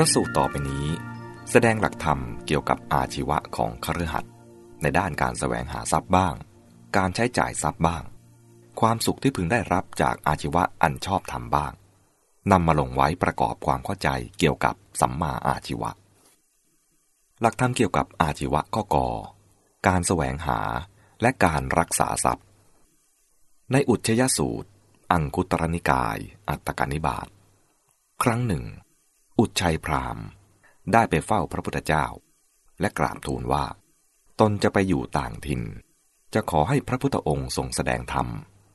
ระสูตรต่อไปนี้ แสดงหลักธรรมเกี่ยวกับอาชีวะของคฤหัสถ์ในด้านการแสวงหาทรัพย์บ้าง การใช้จ่ายทรัพย์บ้าง ความสุขที่พึงได้รับจากอาชีวะอันชอบธรรมบ้างนำมาลงไว้ประกอบความเข้าใจเกี่ยวกับสัมมาอาชีวะ หลักธรรมเกี่ยวกับอาชีวะข้อกอการแสวงหาและการรักษาทรัพย์ ในอุทยสูตร อังคุตรนิกาย อัตตกนิบาต ครั้งหนึ่ง อุชัยพรามได้ไปเฝ้าพระพุทธเจ้า และกราบทูลว่า ตนจะไปอยู่ต่างถิ่น จะขอให้พระพุทธองค์ทรงแสดงธรรม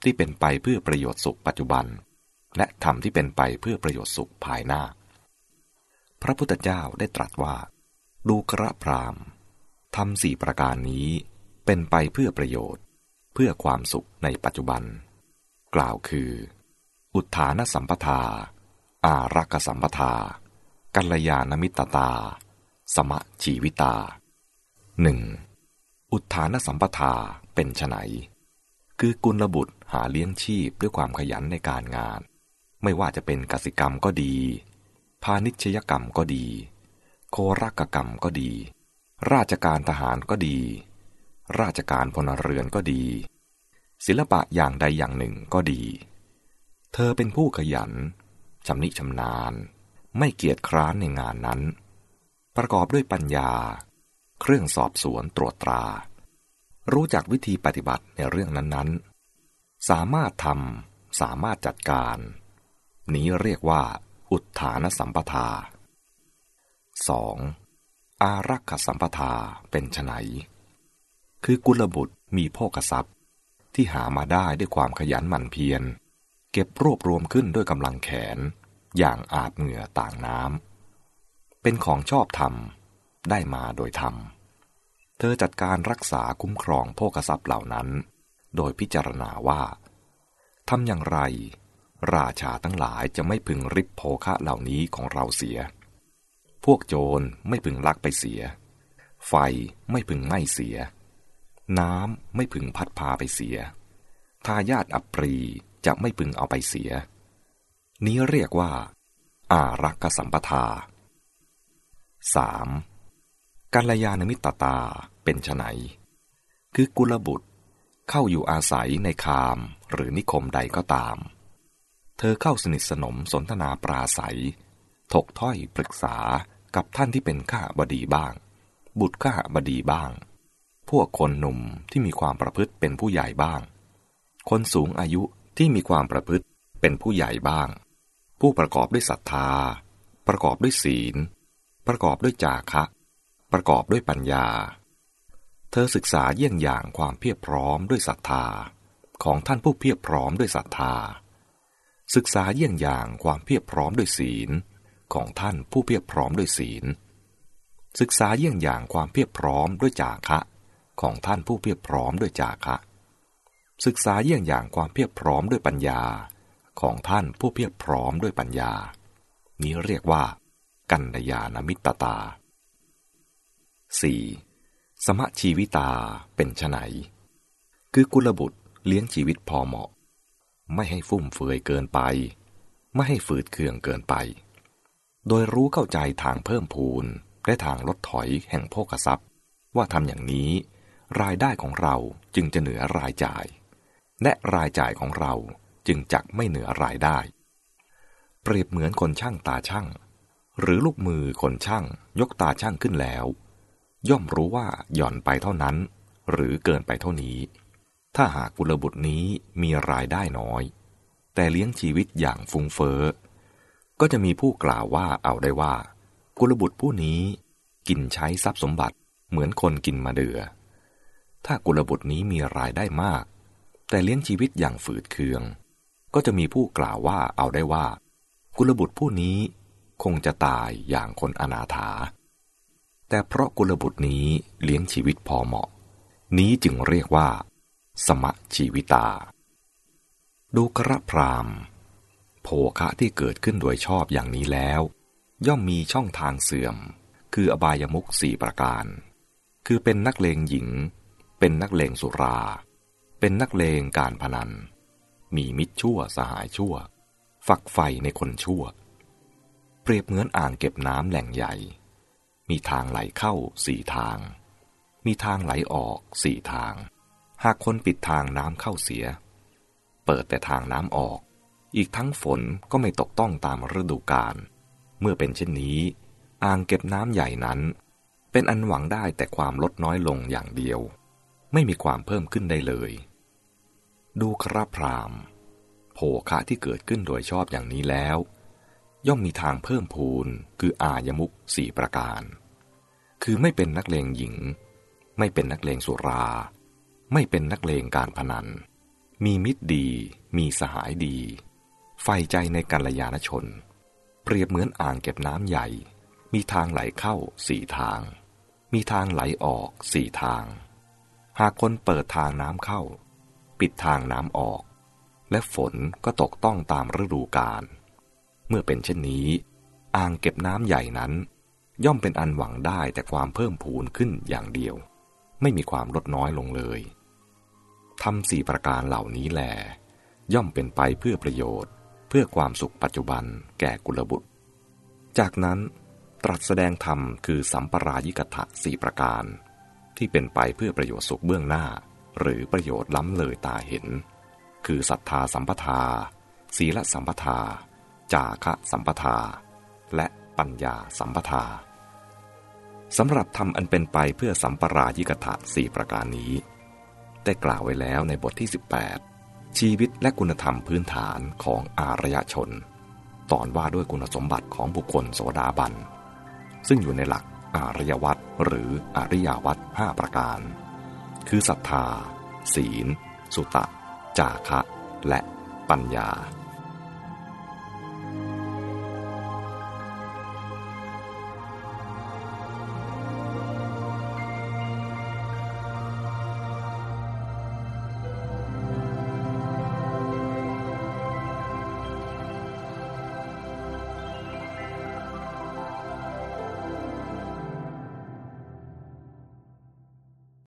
ที่เป็นไปเพื่อประโยชน์สุขปัจจุบัน และธรรมที่เป็นไปเพื่อประโยชน์สุขภายหน้า พระพุทธเจ้าได้ตรัสว่า ดูกระพรามทำสี่ประการนี้เป็นไปเพื่อประโยชน์ เพื่อความสุขในปัจจุบัน กล่าวคือ อุทานสัมปทา อารักสัมปทา กัลยาณมิตตา สมะชีวิตาหนึ่งอุทานสัมปทาเป็นไนคือกุลบุตรหาเลี้ยงชีพด้วยความขยันในการงาน ไม่ว่าจะเป็นกสิกรรมก็ดี พาณิชยกรรมก็ดี โครักกรรมก็ดี ราชการทหารก็ดี ราชการพลเรือนก็ดี ศิลปะอย่างใดอย่างหนึ่งก็ดี เธอเป็นผู้ขยันชำนิชำนาญ ไม่เกียจคร้านในงานนั้น ประกอบด้วยปัญญา เครื่องสอบสวนตรวจตรา รู้จักวิธีปฏิบัติในเรื่องนั้นๆ สามารถทำสามารถจัดการ นี้เรียกว่า อุทานสัมปทา 2. อารักขสัมปทาเป็นไนคือกุลบุตรมีโภกทรัพย์ ที่หามาได้ด้วยความขยันหมั่นเพียร เก็บรวบรวมขึ้นด้วยกำลังแขน อย่างอาบเหงื่อต่างน้ำเป็นของชอบธรรม ได้มาโดยธรรม เธอจัดการรักษาคุ้มครองโภกทรัพย์เหล่านั้น โดยพิจารณาว่าทำอย่างไร ราชาทั้งหลายจะไม่พึงริบโภคะเหล่านี้ของเราเสีย พวกโจรไม่พึงลักไปเสีย ไฟไม่พึงไหม้เสีย น้ำไม่พึงพัดพาไปเสียทายาทอัปรีจะไม่พึงเอาไปเสีย นี้เรียกว่า อารักษสัมปทา 3. กัลยาณมิตรตาเป็นไนคือกุลบุตรเข้าอยู่อาศัยในคามหรือนิคมใดก็ตาม เธอเข้าสนิทสนมสนทนาปราศัย ถกถ้อยปรึกษากับท่านที่เป็นข้าบดีบ้าง บุตรข้าบดีบ้าง พวกคนหนุ่มที่มีความประพฤติเป็นผู้ใหญ่บ้าง คนสูงอายุที่มีความประพฤติเป็นผู้ใหญ่บ้าง ผู้ประกอบด้วยศรัทธา ประกอบด้วยศีล ประกอบด้วยจาคะ ประกอบด้วยปัญญา เธอศึกษาเยี่ยงอย่างความเพียบพร้อมด้วยศรัทธาของท่านผู้เพียบพร้อมด้วยศรัทธา ศึกษาเยี่ยงอย่างความเพียบพร้อมด้วยศีลของท่านผู้เพียบพร้อมด้วยศีล ศึกษาเยี่ยงอย่างความเพียบพร้อมด้วยจาคะของท่านผู้เพียบพร้อมด้วยจาคะ ศึกษาเยี่ยงอย่างความเพียบพร้อมด้วยปัญญา ของท่านผู้เพียบพร้อมด้วยปัญญา นี้เรียกว่า กัญยาณมิตตา 4. สมชีวิตาเป็นไฉนคือกุลบุตรเลี้ยงชีวิตพอเหมาะ ไม่ให้ฟุ่มเฟือยเกินไป ไม่ให้ฝืดเคืองเกินไป โดยรู้เข้าใจทางเพิ่มพูนและทางลดถอยแห่งโภคทรัพย์ ว่าทำอย่างนี้ รายได้ของเราจึงจะเหนือรายจ่าย และรายจ่ายของเรา จึงจักไม่เหนือรายได้ เปรียบเหมือนคนช่างตาช่าง หรือลูกมือคนช่างยกตาช่างขึ้นแล้ว ย่อมรู้ว่าหย่อนไปเท่านั้น หรือเกินไปเท่านี้ ถ้าหากกุลบุตรนี้มีรายได้น้อย แต่เลี้ยงชีวิตอย่างฟุ้งเฟ้อก็จะมีผู้กล่าวว่าเอาได้ว่า กุลบุตรผู้นี้กินใช้ทรัพย์สมบัติเหมือนคนกินมาเดือ ถ้ากุลบุตรนี้มีรายได้มาก แต่เลี้ยงชีวิตอย่างฝืดเคือง ก็จะมีผู้กล่าวว่าเอาได้ว่า กุลบุตรผู้นี้คงจะตายอย่างคนอนาถา แต่เพราะกุลบุตรนี้เลี้ยงชีวิตพอเหมาะ นี้จึงเรียกว่า สมะชีวิตา ดูกระพรามโภคะที่เกิดขึ้นโดยชอบอย่างนี้แล้ว ย่อมมีช่องทางเสื่อม คืออบายมุขสี่ประการ คือเป็นนักเลงหญิง เป็นนักเลงสุรา เป็นนักเลงการพนัน มีมิตรชั่วสหายชั่ว ฝักใฟในคนชั่ว เปรียบเหมือนอ่างเก็บน้ำแหล่งใหญ่ มีทางไหลเข้าสี่ทาง มีทางไหลออกสี่ทาง หากคนปิดทางน้ำเข้าเสีย เปิดแต่ทางน้ำออก อีกทั้งฝนก็ไม่ตกต้องตามฤดูกาลเมื่อเป็นเช่นนี้ อ่างเก็บน้ำใหญ่นั้น เป็นอันหวังได้แต่ความลดน้อยลงอย่างเดียว ไม่มีความเพิ่มขึ้นได้เลย ดูครับพรามโภคะที่เกิดขึ้นโดยชอบอย่างนี้แล้ว ย่อมมีทางเพิ่มพูนคืออายมุกสี่ประการ คือไม่เป็นนักเลงหญิง ไม่เป็นนักเลงสุรา ไม่เป็นนักเลงการพนัน มีมิตรดี มีสหายดีใฝ่ใจในกัลยาณชน เปรียบเหมือนอ่างเก็บน้ำใหญ่ มีทางไหลเข้าสี่ทาง มีทางไหลออกสี่ทาง หากคนเปิดทางน้ำเข้า ปิดทางน้ำออก และฝนก็ตกต้องตามฤดูกาลเมื่อเป็นเช่นนี้ อ่างเก็บน้ำใหญ่นั้น ย่อมเป็นอันหวังได้แต่ความเพิ่มพูนขึ้นอย่างเดียว ไม่มีความลดน้อยลงเลยทำสี่ประการเหล่านี้แหลย่อมเป็นไปเพื่อประโยชน์ เพื่อความสุขปัจจุบันแก่กุลบุตร จากนั้นตรัสแสดงธรรมคือสัมปรายิกถะสี่ประการ ที่เป็นไปเพื่อประโยชน์สุขเบื้องหน้า หรือประโยชน์ล้ำเลยตาเห็น คือศรัทธาสัมปทา ศีลสัมปทา จาคะสัมปทา และปัญญาสัมปทาสำหรับทำอันเป็นไปเพื่อสัมปรายิกถะสี่ประการนี้ ได้กล่าวไว้แล้วในบทที่ 18 ชีวิตและคุณธรรมพื้นฐานของอารยชน ตอนว่าด้วยคุณสมบัติของบุคคลโสดาบัน ซึ่งอยู่ในหลักอารยวัตรหรืออริยวัตห้าประการ คือศรัทธา ศีล สุตะ จาคะ และปัญญา